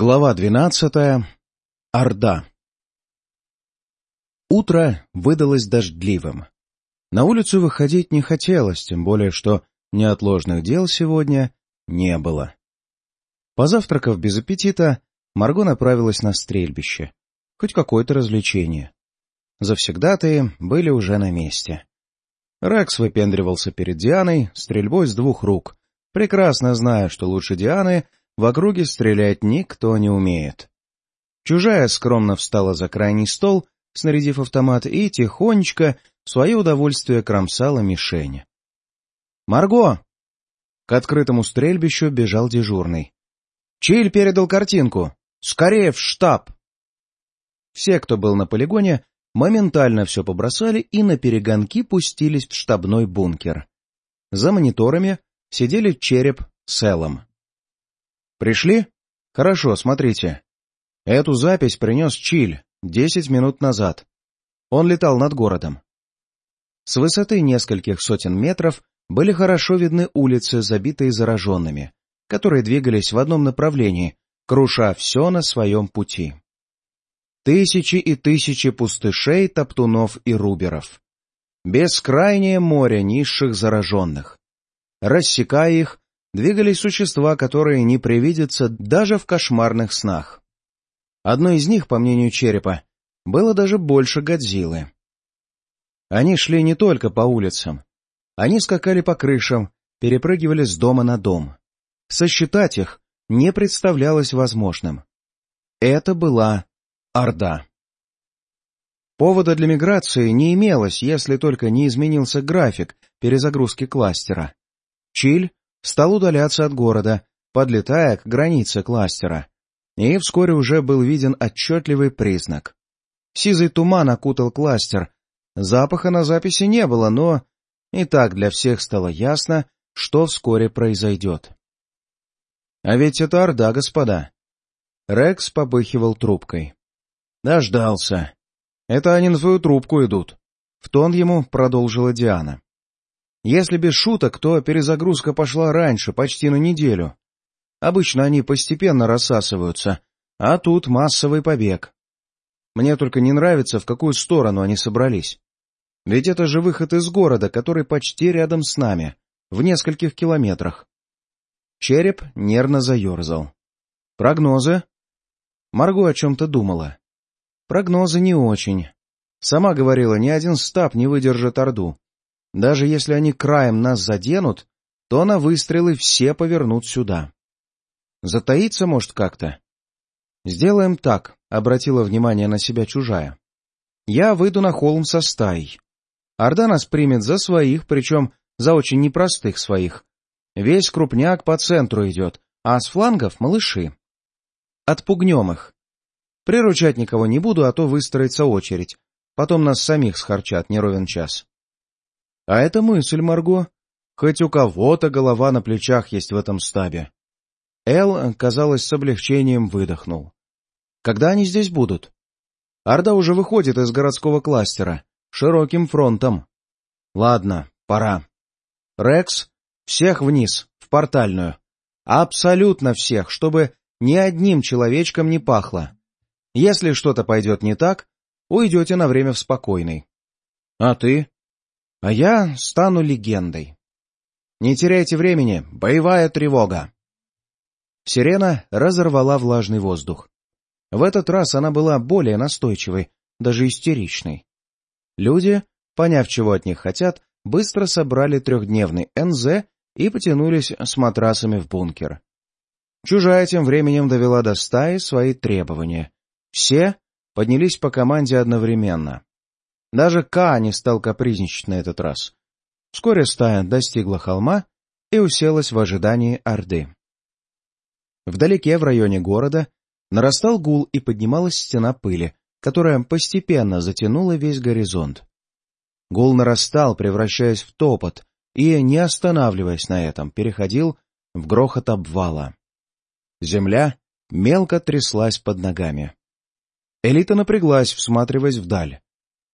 Глава двенадцатая. Орда. Утро выдалось дождливым. На улицу выходить не хотелось, тем более, что неотложных дел сегодня не было. Позавтракав без аппетита, Марго направилась на стрельбище. Хоть какое-то развлечение. Завсегдатые были уже на месте. Рекс выпендривался перед Дианой стрельбой с двух рук, прекрасно зная, что лучше Дианы — в округе стрелять никто не умеет. Чужая скромно встала за крайний стол, снарядив автомат, и тихонечко в свое удовольствие кромсала мишень. «Марго!» К открытому стрельбищу бежал дежурный. «Чиль передал картинку! Скорее в штаб!» Все, кто был на полигоне, моментально все побросали и на перегонки пустились в штабной бункер. За мониторами сидели Череп с Эллом. Пришли? Хорошо, смотрите. Эту запись принес Чиль десять минут назад. Он летал над городом. С высоты нескольких сотен метров были хорошо видны улицы, забитые зараженными, которые двигались в одном направлении, круша все на своем пути. Тысячи и тысячи пустышей, топтунов и руберов. Бескрайнее море низших зараженных. Рассекая их, двигались существа, которые не привидятся даже в кошмарных снах. Одно из них, по мнению черепа, было даже больше Годзиллы. Они шли не только по улицам. Они скакали по крышам, перепрыгивали с дома на дом. Сосчитать их не представлялось возможным. Это была Орда. Повода для миграции не имелось, если только не изменился график перезагрузки кластера. Чиль стал удаляться от города, подлетая к границе кластера. И вскоре уже был виден отчетливый признак. Сизый туман окутал кластер. Запаха на записи не было, но и так для всех стало ясно, что вскоре произойдет. А ведь это Орда, господа. Рекс побыхивал трубкой. Дождался. Это они на твою трубку идут. В тон ему продолжила Диана. Если без шуток, то перезагрузка пошла раньше, почти на неделю. Обычно они постепенно рассасываются, а тут массовый побег. Мне только не нравится, в какую сторону они собрались. Ведь это же выход из города, который почти рядом с нами, в нескольких километрах. Череп нервно заерзал. Прогнозы? Марго о чем-то думала. Прогнозы не очень. Сама говорила, ни один стаб не выдержит Орду. Даже если они краем нас заденут, то на выстрелы все повернут сюда. Затаиться может как-то? Сделаем так, — обратила внимание на себя чужая. Я выйду на холм со стаей. Орда нас примет за своих, причем за очень непростых своих. Весь крупняк по центру идет, а с флангов — малыши. Отпугнем их. Приручать никого не буду, а то выстроится очередь. Потом нас самих схарчат не ровен час. А это мысль, Марго. Хоть у кого-то голова на плечах есть в этом стабе. Эл, казалось, с облегчением выдохнул. Когда они здесь будут? Орда уже выходит из городского кластера, широким фронтом. Ладно, пора. Рекс, всех вниз, в портальную. Абсолютно всех, чтобы ни одним человечком не пахло. Если что-то пойдет не так, уйдете на время в спокойный. А ты? А я стану легендой. Не теряйте времени, боевая тревога. Сирена разорвала влажный воздух. В этот раз она была более настойчивой, даже истеричной. Люди, поняв, чего от них хотят, быстро собрали трехдневный НЗ и потянулись с матрасами в бункер. Чужая тем временем довела до стаи свои требования. Все поднялись по команде одновременно. Даже Ка не стал капризничать на этот раз. Вскоре стая достигла холма и уселась в ожидании Орды. Вдалеке, в районе города, нарастал гул и поднималась стена пыли, которая постепенно затянула весь горизонт. Гул нарастал, превращаясь в топот, и, не останавливаясь на этом, переходил в грохот обвала. Земля мелко тряслась под ногами. Элита напряглась, всматриваясь вдаль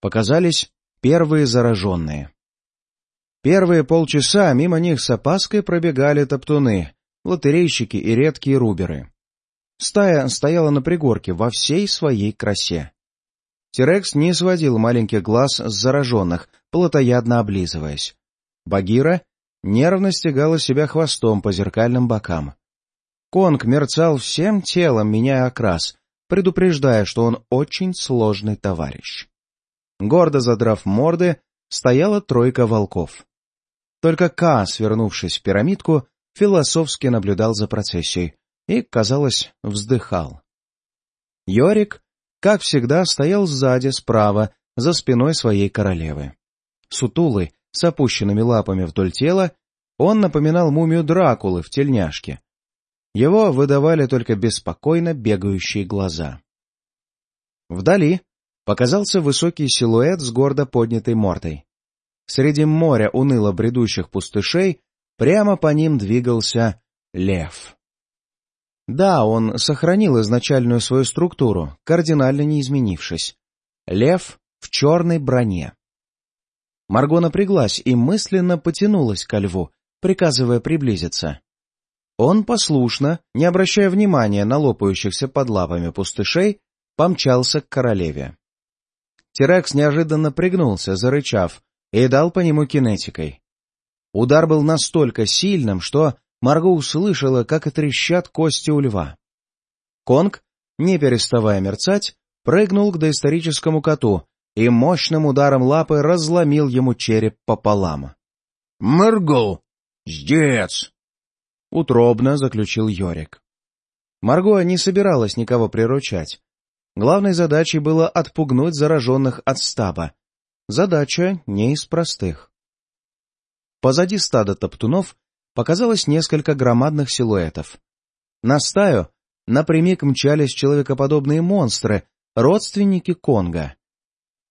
показались первые зараженные. Первые полчаса мимо них с опаской пробегали топтуны, лотерейщики и редкие руберы. Стая стояла на пригорке во всей своей красе. Тирекс не сводил маленьких глаз с зараженных, плотоядно облизываясь. Багира нервно стегала себя хвостом по зеркальным бокам. Конг мерцал всем телом, меняя окрас, предупреждая, что он очень сложный товарищ. Гордо задрав морды, стояла тройка волков. Только Ка, свернувшись в пирамидку, философски наблюдал за процессией и, казалось, вздыхал. Йорик, как всегда, стоял сзади, справа, за спиной своей королевы. Сутулый, с опущенными лапами вдоль тела, он напоминал мумию Дракулы в тельняшке. Его выдавали только беспокойно бегающие глаза. Вдали показался высокий силуэт с гордо поднятой мордой. Среди моря уныло бредущих пустышей прямо по ним двигался лев. Да, он сохранил изначальную свою структуру, кардинально не изменившись. Лев в черной броне. Марго напряглась и мысленно потянулась ко льву, приказывая приблизиться. Он послушно, не обращая внимания на лопающихся под лапами пустышей, помчался к королеве. Терекс неожиданно пригнулся, зарычав, и дал по нему кинетикой. Удар был настолько сильным, что Марго услышала, как отрещат кости у льва. Конг, не переставая мерцать, прыгнул к доисторическому коту и мощным ударом лапы разломил ему череп пополам. — Марго! Здец! — утробно заключил Йорик. Марго не собиралась никого приручать. Главной задачей было отпугнуть зараженных от стаба. Задача не из простых. Позади стада топтунов показалось несколько громадных силуэтов. На стаю напрямик мчались человекоподобные монстры, родственники Конга.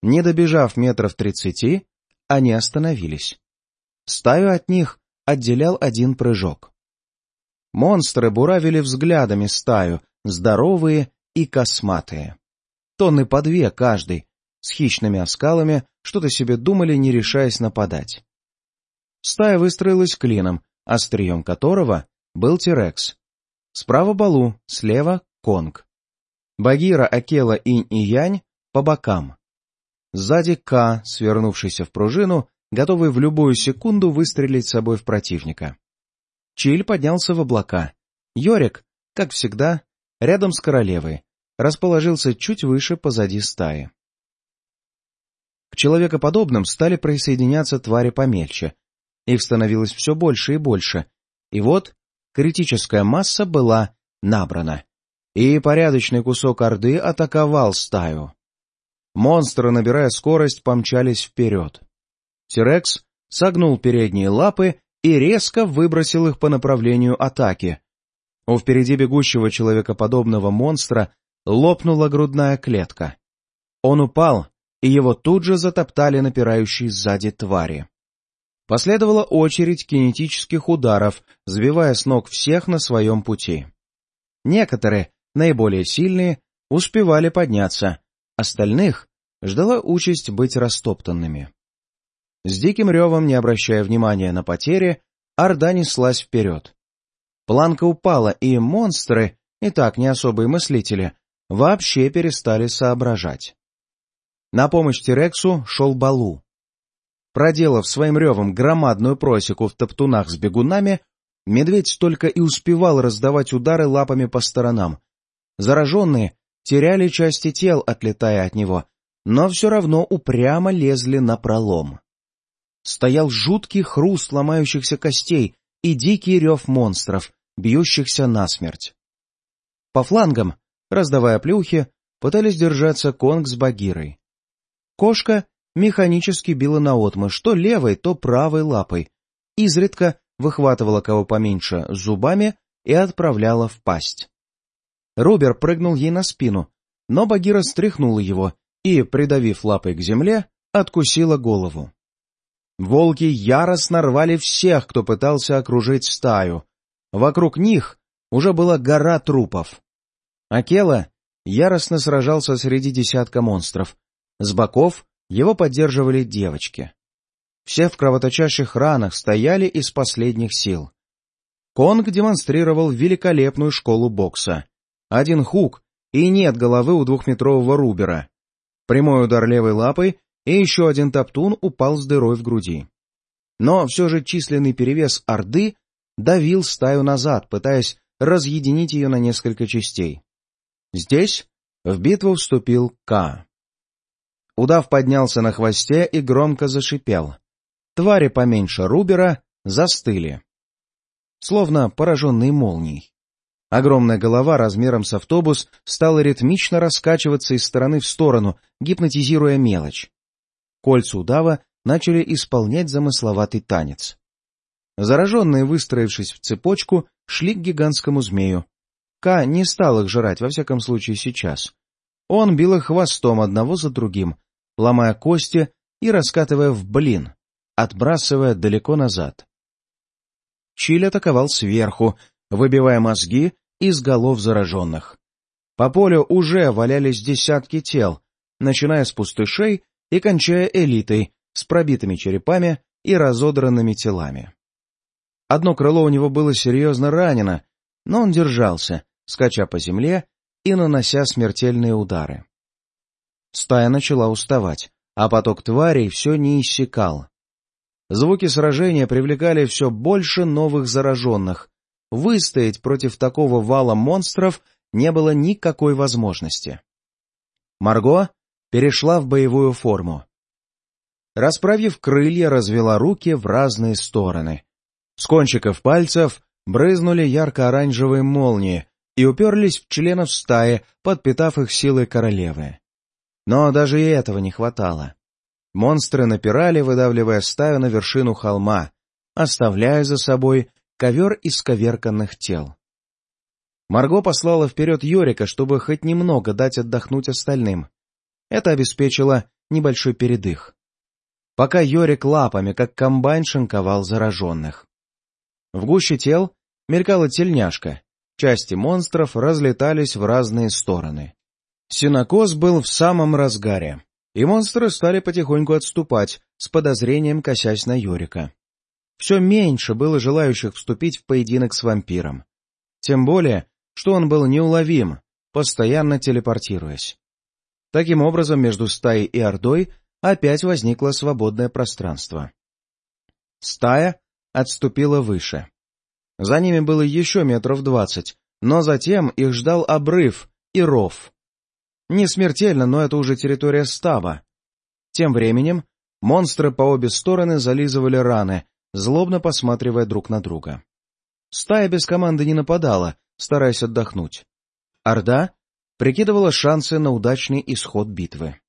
Не добежав метров тридцати, они остановились. Стаю от них отделял один прыжок. Монстры буравили взглядами стаю, здоровые и косматые. Тонны по две каждый, с хищными оскалами, что-то себе думали, не решаясь нападать. Стая выстроилась клином, острием которого был Тирекс. Справа Балу, слева — Конг. Багира, Акела, Инь и Янь по бокам. Сзади К, свернувшийся в пружину, готовый в любую секунду выстрелить собой в противника. Чиль поднялся в облака. Йорик, как всегда, рядом с королевой, расположился чуть выше позади стаи. К человекоподобным стали присоединяться твари помельче, их становилось все больше и больше. И вот критическая масса была набрана. И порядочный кусок Орды атаковал стаю. Монстры, набирая скорость, помчались вперед. Тирекс согнул передние лапы и резко выбросил их по направлению атаки. У впереди бегущего человекоподобного монстра лопнула грудная клетка. Он упал, и его тут же затоптали напирающие сзади твари. Последовала очередь кинетических ударов, сбивая с ног всех на своем пути. Некоторые, наиболее сильные, успевали подняться, остальных ждала участь быть растоптанными. С диким ревом, не обращая внимания на потери, Орда неслась вперед. Планка упала, и монстры, и так не особые мыслители, вообще перестали соображать. На помощь Тирексу шел Балу. Проделав своим ревом громадную просеку в топтунах с бегунами, медведь только и успевал раздавать удары лапами по сторонам. Зараженные теряли части тел, отлетая от него, но все равно упрямо лезли на пролом. Стоял жуткий хруст ломающихся костей и дикий рев монстров, бьющихся насмерть. По флангам, раздавая плюхи, пытались держаться Конг с Багирой. Кошка механически била наотмашь то левой, то правой лапой, изредка выхватывала кого поменьше зубами и отправляла в пасть. Рубер прыгнул ей на спину, но Багира стряхнула его и, придавив лапой к земле, откусила голову. Волки яростно рвали всех, кто пытался окружить стаю. Вокруг них уже была гора трупов. Акела яростно сражался среди десятка монстров. С боков его поддерживали девочки. Все в кровоточащих ранах стояли из последних сил. Конг демонстрировал великолепную школу бокса. один хук, и нет головы у двухметрового рубера. Прямой удар левой лапой, и еще один топтун упал с дырой в груди. Но все же численный перевес Орды давил стаю назад, пытаясь разъединить ее на несколько частей. Здесь в битву вступил К. Удав поднялся на хвосте и громко зашипел. Твари поменьше Рубера застыли. Словно пораженные молнией. Огромная голова размером с автобус стала ритмично раскачиваться из стороны в сторону, гипнотизируя мелочь. Кольца удава начали исполнять замысловатый танец. Зараженные, выстроившись в цепочку, шли к гигантскому змею. Ка не стал их жрать, во всяком случае сейчас. Он бил их хвостом одного за другим, ломая кости и раскатывая в блин, отбрасывая далеко назад. Чиль атаковал сверху, выбивая мозги из голов зараженных. По полю уже валялись десятки тел, начиная с пустышей и кончая элитой, с пробитыми черепами и разодранными телами. Одно крыло у него было серьезно ранено, но он держался, скача по земле и нанося смертельные удары. Стая начала уставать, а поток тварей все не иссякал. Звуки сражения привлекали все больше новых зараженных. Выстоять против такого вала монстров не было никакой возможности. Марго перешла в боевую форму. Расправив крылья, развела руки в разные стороны. С кончиков пальцев брызнули ярко-оранжевые молнии и уперлись в членов стаи, подпитав их силой королевы. Но даже и этого не хватало. Монстры напирали, выдавливая стаю на вершину холма, оставляя за собой ковер из коверканных тел. Марго послала вперед Йорика, чтобы хоть немного дать отдохнуть остальным. Это обеспечило небольшой передых. Пока Йорик лапами, как комбайн, шинковал зараженных. В гуще тел мелькала тельняшка. Части монстров разлетались в разные стороны. Синокос был в самом разгаре, и монстры стали потихоньку отступать, с подозрением косясь на Йорика. Все меньше было желающих вступить в поединок с вампиром. Тем более, что он был неуловим, постоянно телепортируясь. Таким образом, между стаей и Ордой опять возникло свободное пространство. Стая отступила выше. За ними было еще метров двадцать, но затем их ждал обрыв и ров. Не смертельно, но это уже территория стаба. Тем временем монстры по обе стороны зализывали раны, злобно посматривая друг на друга. Стая без команды не нападала, стараясь отдохнуть. Орда прикидывала шансы на удачный исход битвы.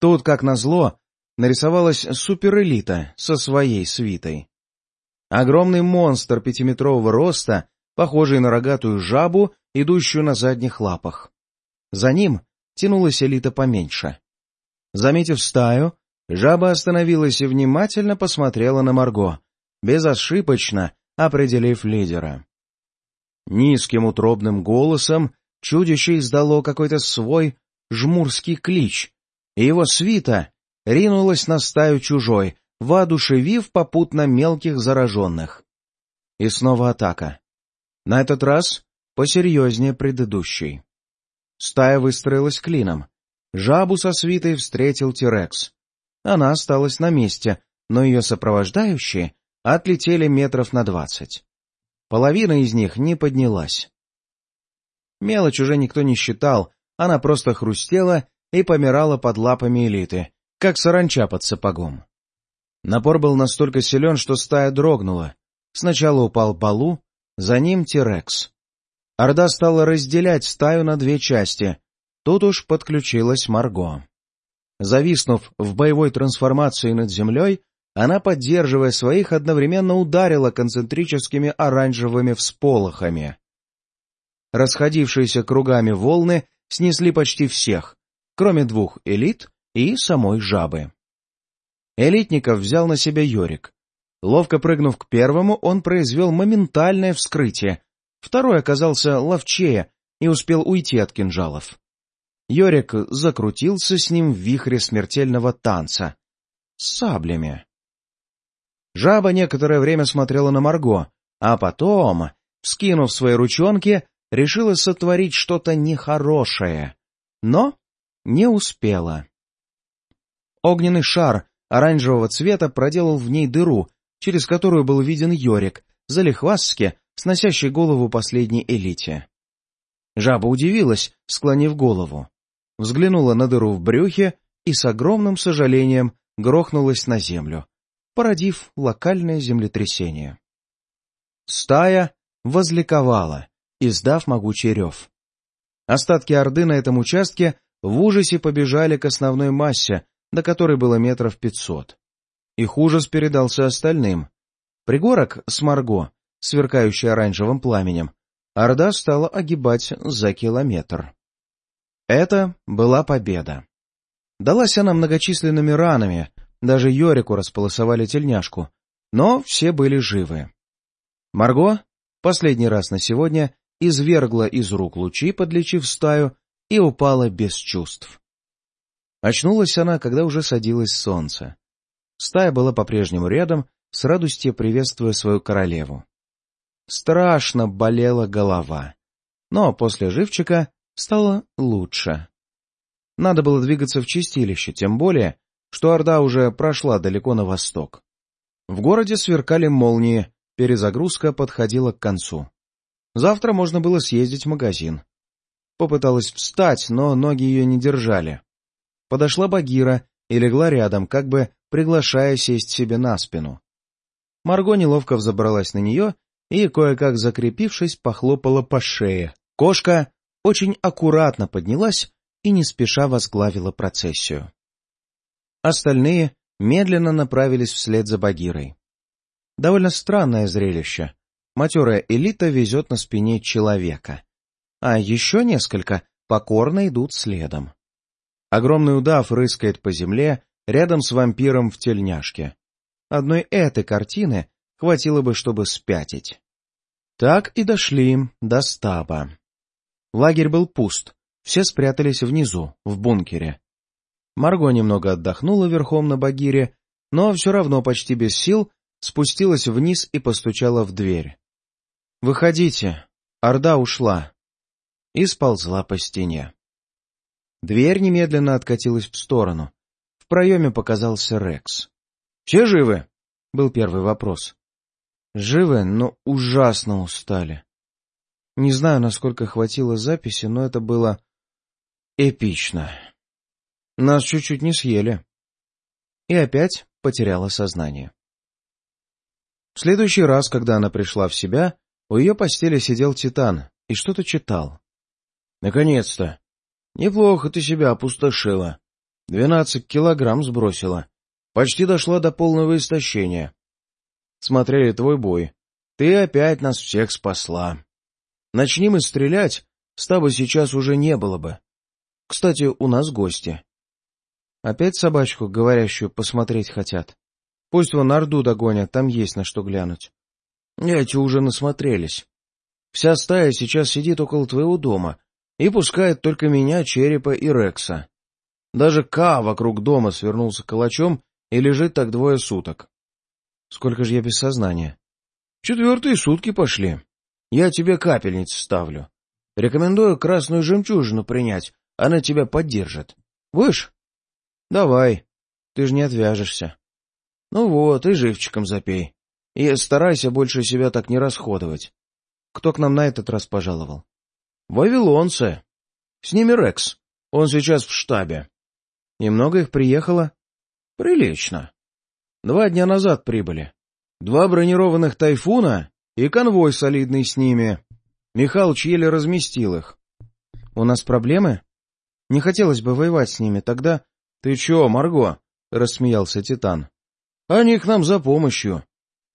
Тут, как назло, нарисовалась суперэлита со своей свитой. Огромный монстр пятиметрового роста, похожий на рогатую жабу, идущую на задних лапах. За ним тянулась элита поменьше. Заметив стаю, жаба остановилась и внимательно посмотрела на Марго, безошибочно определив лидера. Низким утробным голосом чудище издало какой-то свой жмурский клич, и его свита ринулась на стаю чужой, воодушевив попутно мелких зараженных. И снова атака. На этот раз посерьезнее предыдущей. Стая выстроилась клином. Жабу со свитой встретил Тирекс. Она осталась на месте, но ее сопровождающие отлетели метров на двадцать. Половина из них не поднялась. Мелочь уже никто не считал, она просто хрустела и помирала под лапами элиты, как саранча под сапогом. Напор был настолько силен, что стая дрогнула. Сначала упал Балу, за ним Тирекс. Орда стала разделять стаю на две части. Тут уж подключилась Марго. Зависнув в боевой трансформации над землей, она, поддерживая своих, одновременно ударила концентрическими оранжевыми всполохами. Расходившиеся кругами волны снесли почти всех, кроме двух элит и самой жабы. Элитников взял на себя Йорик. Ловко прыгнув к первому, он произвел моментальное вскрытие. Второй оказался ловчее и успел уйти от кинжалов. Йорик закрутился с ним в вихре смертельного танца. С саблями. Жаба некоторое время смотрела на Марго, а потом, вскинув свои ручонки, решила сотворить что-то нехорошее, но не успела. Огненный шар оранжевого цвета проделал в ней дыру, через которую был виден Йорик, залихвастски, сносящий голову последней элите. Жаба удивилась, склонив голову. Взглянула на дыру в брюхе и с огромным сожалением грохнулась на землю, породив локальное землетрясение. Стая возликовала, издав могучий рев. Остатки Орды на этом участке в ужасе побежали к основной массе, до которой было метров пятьсот. Их ужас передался остальным. Пригорок с Марго, сверкающий оранжевым пламенем, Орда стала огибать за километр. Это была победа. Далась она многочисленными ранами, даже Йорику располосовали тельняшку, но все были живы. Марго, последний раз на сегодня, извергла из рук лучи, подлечив стаю, и упала без чувств. Очнулась она, когда уже садилось солнце. Стая была по-прежнему рядом, с радостью приветствуя свою королеву. Страшно болела голова. Но после живчика стало лучше. Надо было двигаться в чистилище, тем более, что Орда уже прошла далеко на восток. В городе сверкали молнии, перезагрузка подходила к концу. Завтра можно было съездить в магазин. Попыталась встать, но ноги ее не держали. Подошла Багира и легла рядом, как бы приглашая сесть себе на спину. Марго неловко взобралась на нее и, кое-как закрепившись, похлопала по шее. Кошка очень аккуратно поднялась и не спеша возглавила процессию. Остальные медленно направились вслед за Багирой. Довольно странное зрелище. Матерая элита везет на спине человека, а еще несколько покорно идут следом. Огромный удав рыскает по земле рядом с вампиром в тельняшке. Одной этой картины хватило бы, чтобы спятить. Так и дошли до стаба. Лагерь был пуст, все спрятались внизу, в бункере. Марго немного отдохнула верхом на багире, но все равно почти без сил спустилась вниз и постучала в дверь. «Выходите, Орда ушла!» и сползла по стене. Дверь немедленно откатилась в сторону. В проеме показался Рекс. «Все живы?» — был первый вопрос. Живы, но ужасно устали. Не знаю, насколько хватило записи, но это было эпично. Нас чуть-чуть не съели. И опять потеряла сознание. В следующий раз, когда она пришла в себя, у ее постели сидел Титан и что-то читал. — Наконец-то! Неплохо ты себя опустошила. Двенадцать килограмм сбросила. Почти дошла до полного истощения смотрели твой бой. Ты опять нас всех спасла. Начни мы стрелять, стаба сейчас уже не было бы. Кстати, у нас гости. Опять собачку, говорящую, посмотреть хотят. Пусть вон Орду догонят, там есть на что глянуть. Эти уже насмотрелись. Вся стая сейчас сидит около твоего дома и пускает только меня, Черепа и Рекса. Даже Ка вокруг дома свернулся калачом и лежит так двое суток. Сколько же я без сознания? Четвертые сутки пошли. Я тебе капельницу ставлю. Рекомендую красную жемчужину принять, она тебя поддержит. Будешь? Давай. Ты же не отвяжешься. Ну вот, и живчиком запей. И старайся больше себя так не расходовать. Кто к нам на этот раз пожаловал? Вавилонцы. С ними Рекс. Он сейчас в штабе. И много их приехало? Прилично. Два дня назад прибыли. Два бронированных «Тайфуна» и конвой солидный с ними. Михалыч еле разместил их. — У нас проблемы? Не хотелось бы воевать с ними, тогда... — Ты чё, Марго? — рассмеялся Титан. — Они к нам за помощью.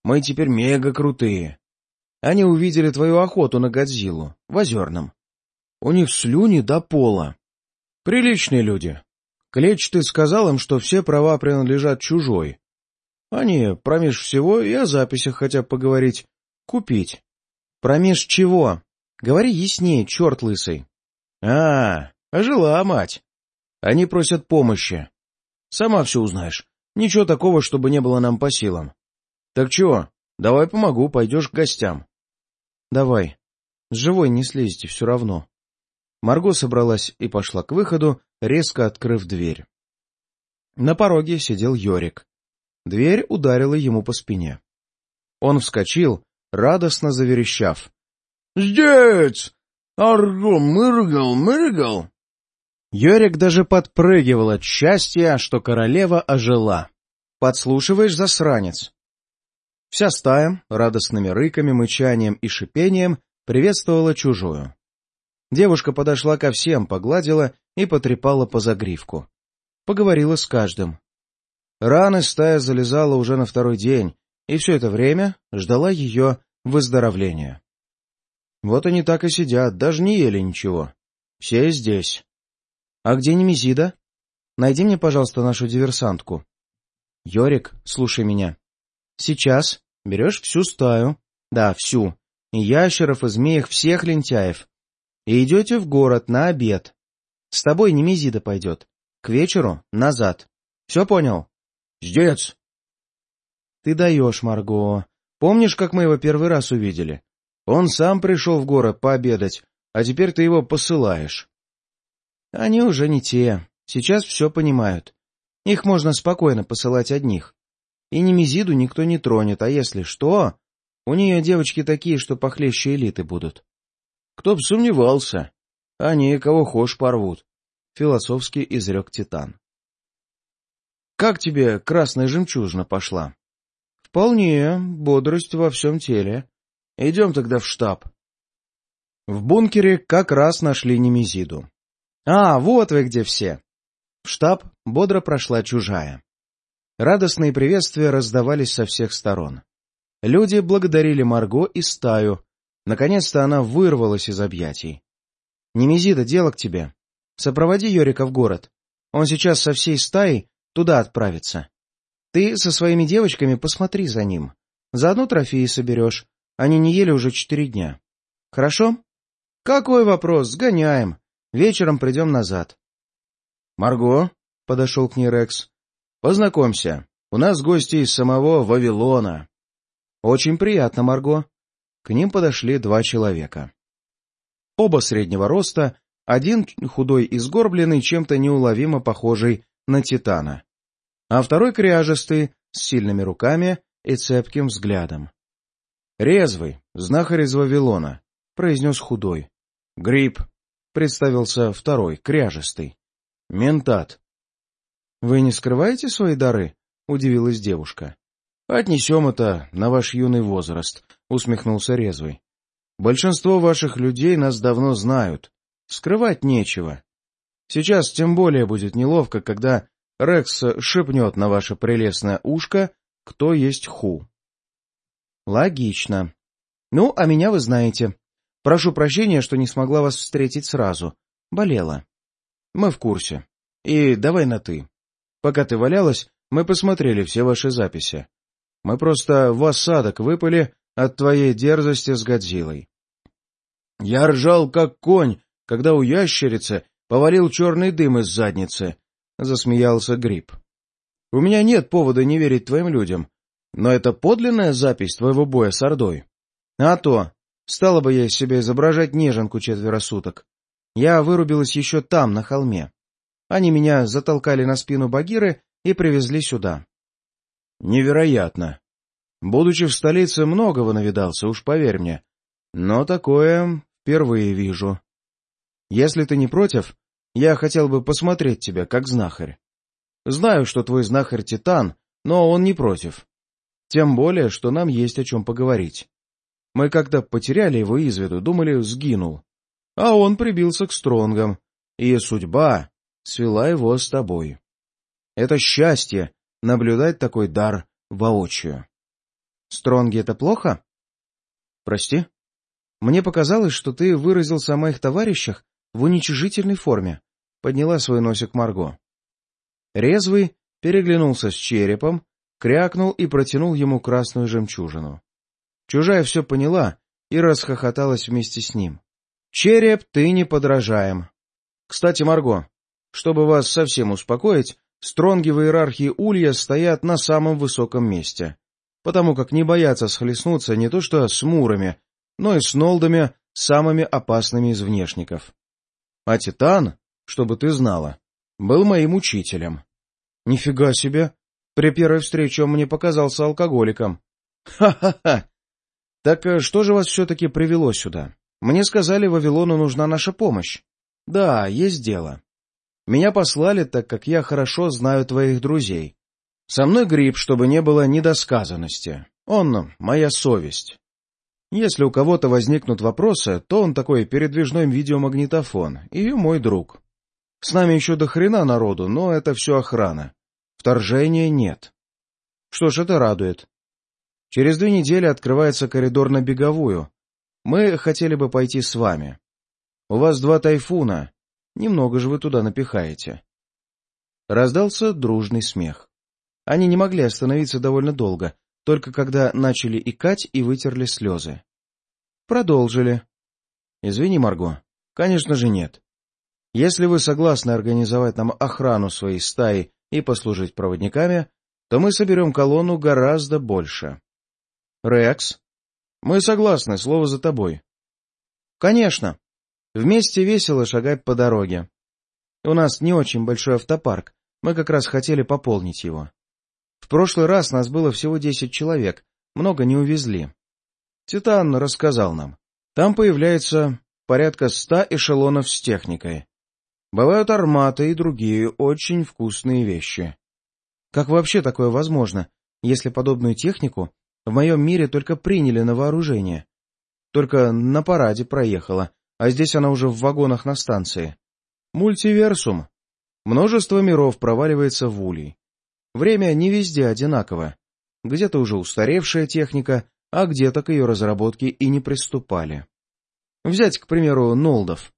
Мы теперь мега крутые. Они увидели твою охоту на Годзиллу, в Озерном. У них слюни до пола. Приличные люди. Клетчатый сказал им, что все права принадлежат чужой, они, промеж всего, и о записях хотят поговорить. Купить. Промеж чего? Говори яснее, черт лысый. А, ожила мать. Они просят помощи. Сама все узнаешь. Ничего такого, чтобы не было нам по силам. Так чего, давай помогу, пойдешь к гостям. Давай. С живой не слезете все равно. Марго собралась и пошла к выходу, резко открыв дверь. На пороге сидел Йорик. Дверь ударила ему по спине. Он вскочил, радостно заверещав. — Здесь! Арго мыргал, мыргал! Йорик даже подпрыгивал от счастья, что королева ожила. «Подслушиваешь, засранец?» Вся стая, радостными рыками, мычанием и шипением, приветствовала чужую. Девушка подошла ко всем, погладила и потрепала по загривку. Поговорила с каждым. Раны стая залезала уже на второй день, и все это время ждала ее выздоровления. Вот они так и сидят, даже не ели ничего. Все здесь. — А где Немезида? Найди мне, пожалуйста, нашу диверсантку. — Йорик, слушай меня. Сейчас берешь всю стаю, да, всю, и ящеров, и змеях, всех лентяев, и идете в город на обед. С тобой Немезида пойдет. К вечеру назад. Все понял? — Ждец! — Ты даешь, Марго. Помнишь, как мы его первый раз увидели? Он сам пришел в город пообедать, а теперь ты его посылаешь. Они уже не те. Сейчас все понимают. Их можно спокойно посылать одних. И Немезиду никто не тронет, а если что, у нее девочки такие, что похлеще элиты будут. Кто б сомневался. Они кого хошь порвут. Философски изрек Титан. Как тебе красная жемчужина пошла? Вполне, бодрость во всем теле. Идем тогда в штаб. В бункере как раз нашли Немезиду. «А, вот вы где все!» В штаб бодро прошла чужая. Радостные приветствия раздавались со всех сторон. Люди благодарили Марго и стаю. Наконец-то она вырвалась из объятий. «Немезида, дело к тебе. Сопроводи Йорика в город. Он сейчас со всей стаей туда отправится. Ты со своими девочками посмотри за ним. Заодно трофеи соберешь. Они не ели уже четыре дня. Хорошо? Какой вопрос? Сгоняем. Вечером придем назад. — Марго, — подошел к ней Рекс, — познакомься, у нас гости из самого Вавилона. — Очень приятно, Марго. К ним подошли два человека. Оба среднего роста, один худой и сгорбленный, чем-то неуловимо похожий на Титана, а второй кряжестый, с сильными руками и цепким взглядом. — Резвый, знахарь из Вавилона, — произнес худой. — Гриб, — представился второй, кряжестый. — Ментат. — Вы не скрываете свои дары? — удивилась девушка. — Отнесем это на ваш юный возраст, — усмехнулся резвый. — Большинство ваших людей нас давно знают. Скрывать нечего. Сейчас тем более будет неловко, когда Рекс шепнет на ваше прелестное ушко, кто есть Ху. — Логично. Ну, а меня вы знаете. Прошу прощения, что не смогла вас встретить сразу. Болела. Мы в курсе. И давай на «ты». Пока ты валялась, мы посмотрели все ваши записи. Мы просто в осадок выпали от твоей дерзости с Годзиллой. Я ржал, как конь, когда у ящерицы повалил черный дым из задницы, — засмеялся Гриб. У меня нет повода не верить твоим людям, но это подлинная запись твоего боя с Ордой. А то, Стала бы я из себя изображать неженку четверо суток. Я вырубилась еще там, на холме. Они меня затолкали на спину Багиры и привезли сюда. Невероятно. Будучи в столице, многого навидался, уж поверь мне. Но такое впервые вижу. Если ты не против, я хотел бы посмотреть тебя, как знахарь. Знаю, что твой знахарь Титан, но он не против. Тем более, что нам есть о чем поговорить. Мы когда потеряли его из виду, думали, сгинул. А он прибился к Стронгам, и судьба свела его с тобой. Это счастье — наблюдать такой дар воочию. Стронги — это плохо? Прости? Мне показалось, что ты выразился о моих товарищах в уничижительной форме. Подняла свой носик Марго. Резвый переглянулся с черепом, крякнул и протянул ему красную жемчужину. Чужая все поняла и расхохоталась вместе с ним. «Череп, ты не подражаем. Кстати, Марго, чтобы вас совсем успокоить, стронги в иерархии Улья стоят на самом высоком месте, потому как не боятся схлестнуться не то что с мурами, но и с нолдами самыми опасными из внешников. А Титан, чтобы ты знала, был моим учителем. Нифига себе! При первой встрече он мне показался алкоголиком. Ха-ха-ха! Так э, что же вас все-таки привело сюда? Мне сказали, Вавилону нужна наша помощь. Да, есть дело. Меня послали, так как я хорошо знаю твоих друзей. Со мной гриб, чтобы не было недосказанности. Он — моя совесть. Если у кого-то возникнут вопросы, то он такой передвижной видеомагнитофон и мой друг. С нами еще до хрена народу, но это все охрана. Вторжения нет. Что ж, это радует. Через две недели открывается коридор на беговую. Мы хотели бы пойти с вами. У вас два тайфуна. Немного же вы туда напихаете. Раздался дружный смех. Они не могли остановиться довольно долго, только когда начали икать и вытерли слезы. Продолжили. Извини, Марго. Конечно же нет. Если вы согласны организовать нам охрану своей стаи и послужить проводниками, то мы соберем колонну гораздо больше. Рекс? Мы согласны, слово за тобой. Конечно. Вместе весело шагать по дороге. У нас не очень большой автопарк, мы как раз хотели пополнить его. В прошлый раз нас было всего десять человек, много не увезли. Титан рассказал нам. Там появляется порядка ста эшелонов с техникой. Бывают арматы и другие очень вкусные вещи. Как вообще такое возможно, если подобную технику в моем мире только приняли на вооружение? Только на параде проехала, а здесь она уже в вагонах на станции. Мультиверсум. Множество миров проваливается в улей. Время не везде одинаково. Где-то уже устаревшая техника, а где-то к ее разработке и не приступали. Взять, к примеру, Нолдов.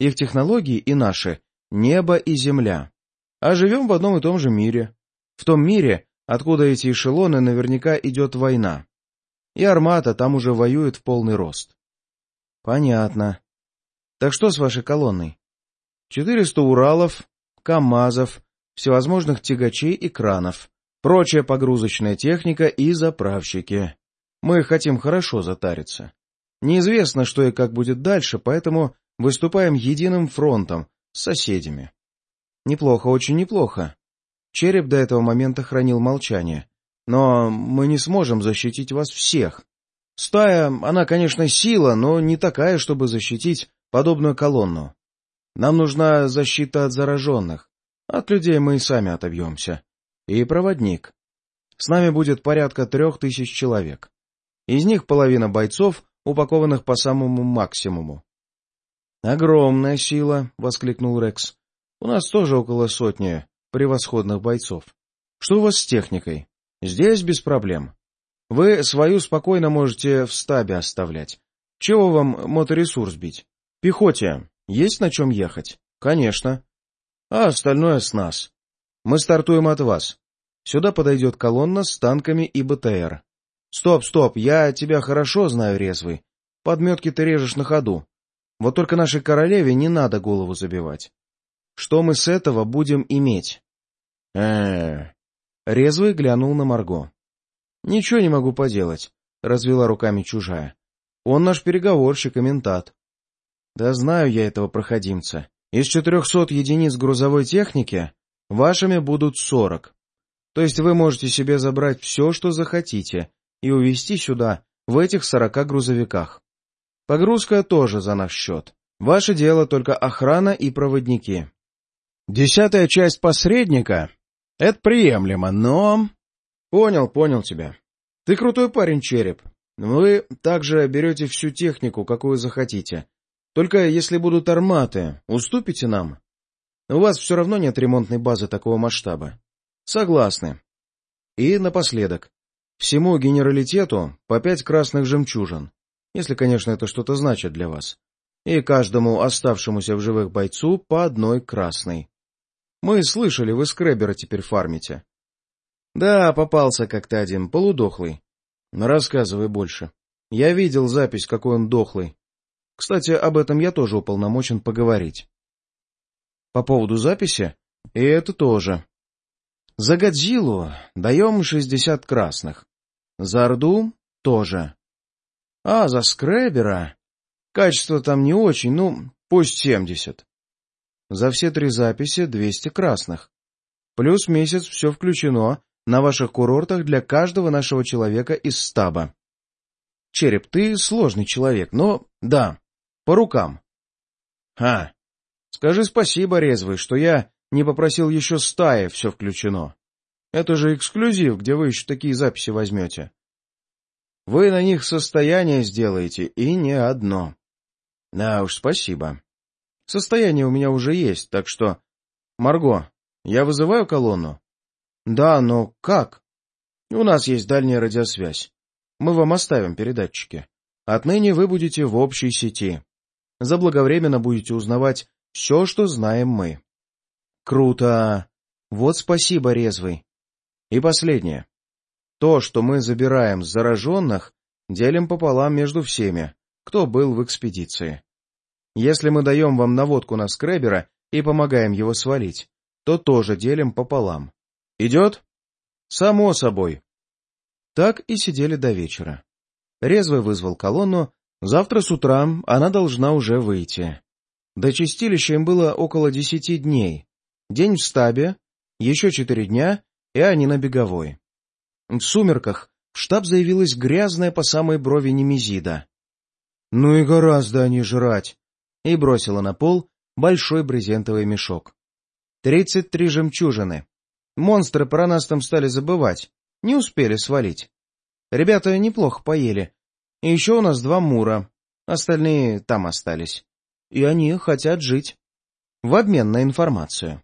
Их технологии и наши — небо и земля. А живем в одном и том же мире. В том мире, откуда эти эшелоны, наверняка идет война. И армата там уже воюет в полный рост. Понятно. Так что с вашей колонной? Четыреста Уралов, КАМАЗов, всевозможных тягачей и кранов, прочая погрузочная техника и заправщики. Мы хотим хорошо затариться. Неизвестно, что и как будет дальше, поэтому выступаем единым фронтом с соседями. Неплохо, очень неплохо. Череп до этого момента хранил молчание. Но мы не сможем защитить вас всех. Стая, она, конечно, сила, но не такая, чтобы защитить подобную колонну. Нам нужна защита от зараженных. От людей мы и сами отобьемся. И проводник. С нами будет порядка трех тысяч человек. Из них половина бойцов, упакованных по самому максимуму. «Огромная сила!» — воскликнул Рекс. «У нас тоже около сотни превосходных бойцов. Что у вас с техникой? Здесь без проблем. Вы свою спокойно можете в стабе оставлять. Чего вам моторесурс бить? Пехоте есть на чем ехать? Конечно. А остальное с нас. Мы стартуем от вас. Сюда подойдет колонна с танками и БТР. Стоп, стоп, я тебя хорошо знаю, резвый. Подметки ты режешь на ходу. Вот только нашей королеве не надо голову забивать. Что мы с этого будем иметь? э э Резвый глянул на Марго. «Ничего не могу поделать», — развела руками чужая. «Он наш переговорщик и ментат». «Да знаю я этого проходимца. Из четырехсот единиц грузовой техники вашими будут сорок. То есть вы можете себе забрать все, что захотите, и увезти сюда, в этих сорока грузовиках. Погрузка тоже за наш счет. Ваше дело только охрана и проводники. Десятая часть посредника — это приемлемо, но... Понял, понял тебя. Ты крутой парень, Череп. Вы также берете всю технику, какую захотите. Только если будут арматы, уступите нам? У вас все равно нет ремонтной базы такого масштаба. Согласны. И напоследок. Всему генералитету по пять красных жемчужин, если, конечно, это что-то значит для вас. И каждому оставшемуся в живых бойцу по одной красной. Мы слышали, вы скребера теперь фармите. Да, попался как-то один, полудохлый. Рассказывай больше. Я видел запись, какой он дохлый. Кстати, об этом я тоже уполномочен поговорить. По поводу записи? И это тоже. За Годзиллу даем шестьдесят красных. За Орду тоже. А за Скребера Качество там не очень, ну, пусть семьдесят. За все три записи двести красных. Плюс месяц все включено на ваших курортах для каждого нашего человека из стаба. Череп, ты сложный человек, но да, по рукам. А, скажи спасибо, резвый, что я не попросил еще стаи, все включено. Это же эксклюзив, где вы еще такие записи возьмете. Вы на них состояние сделаете, и не одно. Да уж, спасибо. Состояние у меня уже есть, так что... Марго, я вызываю колонну? Да, но как? У нас есть дальняя радиосвязь. Мы вам оставим передатчики. Отныне вы будете в общей сети. Заблаговременно будете узнавать все, что знаем мы. Круто! Вот спасибо, резвый. И последнее. То, что мы забираем с зараженных, делим пополам между всеми, кто был в экспедиции. Если мы даем вам наводку на скребера и помогаем его свалить, то тоже делим пополам. Идет? Само собой. Так и сидели до вечера. Резвый вызвал колонну, завтра с утра она должна уже выйти. До чистилища им было около десяти дней. День в стабе, еще четыре дня, и они на беговой. В сумерках в штаб заявилась грязная по самой брови немезида. Ну и гораздо они жрать! И бросила на пол большой брезентовый мешок. Тридцать три жемчужины. Монстры про нас там стали забывать. Не успели свалить. Ребята неплохо поели. И еще у нас два мура. Остальные там остались. И они хотят жить. В обмен на информацию.